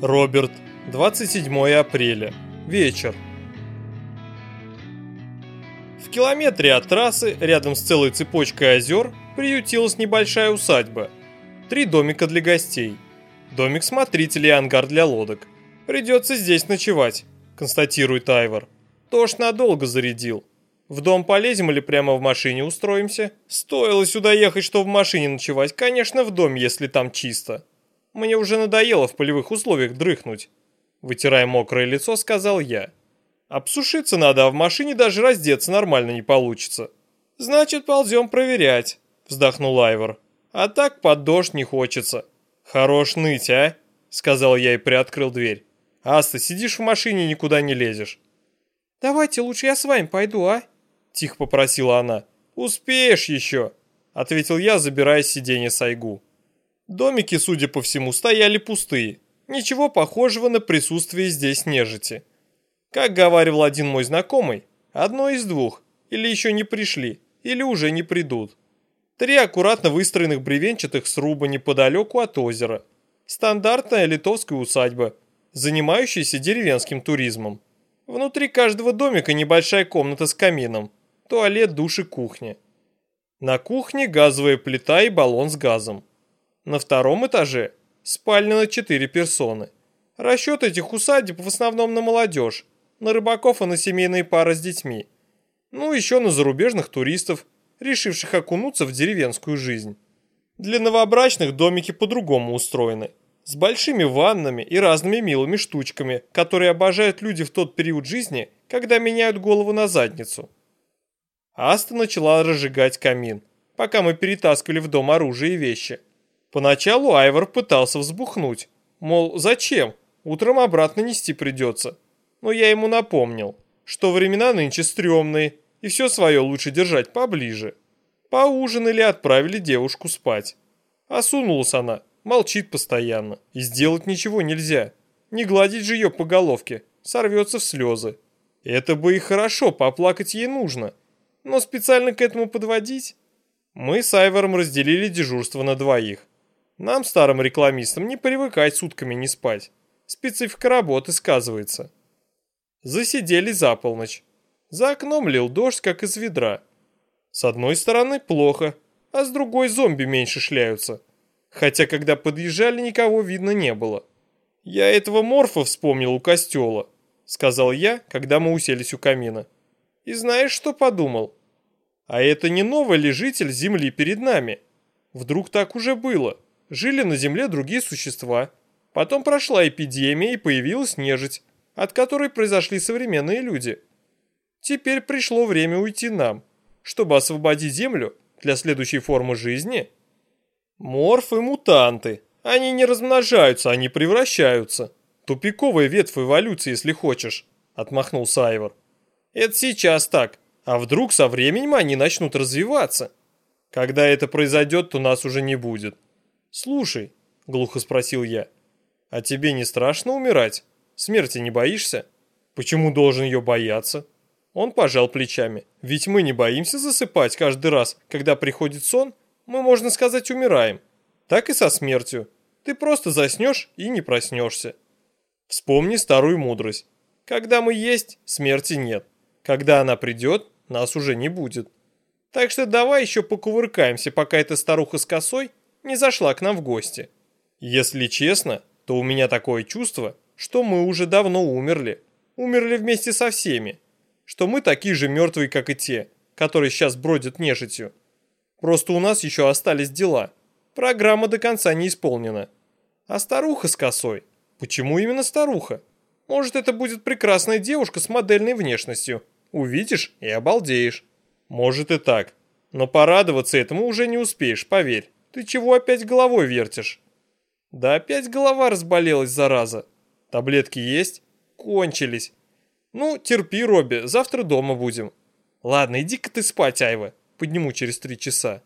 Роберт, 27 апреля. Вечер. В километре от трассы, рядом с целой цепочкой озер, приютилась небольшая усадьба. Три домика для гостей. Домик смотрителя и ангар для лодок. Придется здесь ночевать, констатирует Айвор. Тож надолго зарядил. В дом полезем или прямо в машине устроимся? Стоило сюда ехать, что в машине ночевать. Конечно, в доме, если там чисто. Мне уже надоело в полевых условиях дрыхнуть. Вытирая мокрое лицо, сказал я. Обсушиться надо, а в машине даже раздеться нормально не получится. Значит, ползем проверять, вздохнул Айвор. А так под дождь не хочется. Хорош ныть, а? Сказал я и приоткрыл дверь. Аста, сидишь в машине никуда не лезешь. Давайте лучше я с вами пойду, а? Тихо попросила она. Успеешь еще, ответил я, забирая сиденье Сайгу. Домики, судя по всему, стояли пустые. Ничего похожего на присутствие здесь нежити. Как говаривал один мой знакомый, одно из двух. Или еще не пришли, или уже не придут. Три аккуратно выстроенных бревенчатых сруба неподалеку от озера. Стандартная литовская усадьба, занимающаяся деревенским туризмом. Внутри каждого домика небольшая комната с камином, туалет, душ и кухня. На кухне газовая плита и баллон с газом. На втором этаже спальня на 4 персоны. Расчет этих усадеб в основном на молодежь, на рыбаков и на семейные пары с детьми. Ну, еще на зарубежных туристов, решивших окунуться в деревенскую жизнь. Для новобрачных домики по-другому устроены. С большими ваннами и разными милыми штучками, которые обожают люди в тот период жизни, когда меняют голову на задницу. Аста начала разжигать камин, пока мы перетаскивали в дом оружие и вещи. Поначалу Айвор пытался взбухнуть, мол, зачем, утром обратно нести придется. Но я ему напомнил, что времена нынче стрёмные, и все свое лучше держать поближе. Поужинали отправили девушку спать. Осунулась она, молчит постоянно, и сделать ничего нельзя. Не гладить же ее по головке, сорвется в слезы. Это бы и хорошо, поплакать ей нужно. Но специально к этому подводить? Мы с Айвором разделили дежурство на двоих. Нам, старым рекламистам, не привыкать сутками не спать. Специфика работы сказывается. Засидели за полночь. За окном лил дождь, как из ведра. С одной стороны плохо, а с другой зомби меньше шляются. Хотя, когда подъезжали, никого видно не было. «Я этого морфа вспомнил у костела», — сказал я, когда мы уселись у камина. «И знаешь, что подумал? А это не новый ли житель Земли перед нами? Вдруг так уже было?» Жили на Земле другие существа. Потом прошла эпидемия и появилась нежить, от которой произошли современные люди. Теперь пришло время уйти нам, чтобы освободить Землю для следующей формы жизни. Морфы – мутанты. Они не размножаются, они превращаются. Тупиковая ветвь эволюции, если хочешь, отмахнулся Айвор. Это сейчас так, а вдруг со временем они начнут развиваться? Когда это произойдет, то нас уже не будет. «Слушай», — глухо спросил я, — «а тебе не страшно умирать? Смерти не боишься? Почему должен ее бояться?» Он пожал плечами. «Ведь мы не боимся засыпать каждый раз, когда приходит сон, мы, можно сказать, умираем. Так и со смертью. Ты просто заснешь и не проснешься. Вспомни старую мудрость. Когда мы есть, смерти нет. Когда она придет, нас уже не будет. Так что давай еще покувыркаемся, пока эта старуха с косой не зашла к нам в гости. Если честно, то у меня такое чувство, что мы уже давно умерли. Умерли вместе со всеми. Что мы такие же мертвые, как и те, которые сейчас бродят нежитью. Просто у нас еще остались дела. Программа до конца не исполнена. А старуха с косой? Почему именно старуха? Может, это будет прекрасная девушка с модельной внешностью. Увидишь и обалдеешь. Может и так. Но порадоваться этому уже не успеешь, поверь. Ты чего опять головой вертишь? Да опять голова разболелась, зараза. Таблетки есть? Кончились. Ну, терпи, Робби, завтра дома будем. Ладно, иди-ка ты спать, Айва. Подниму через три часа.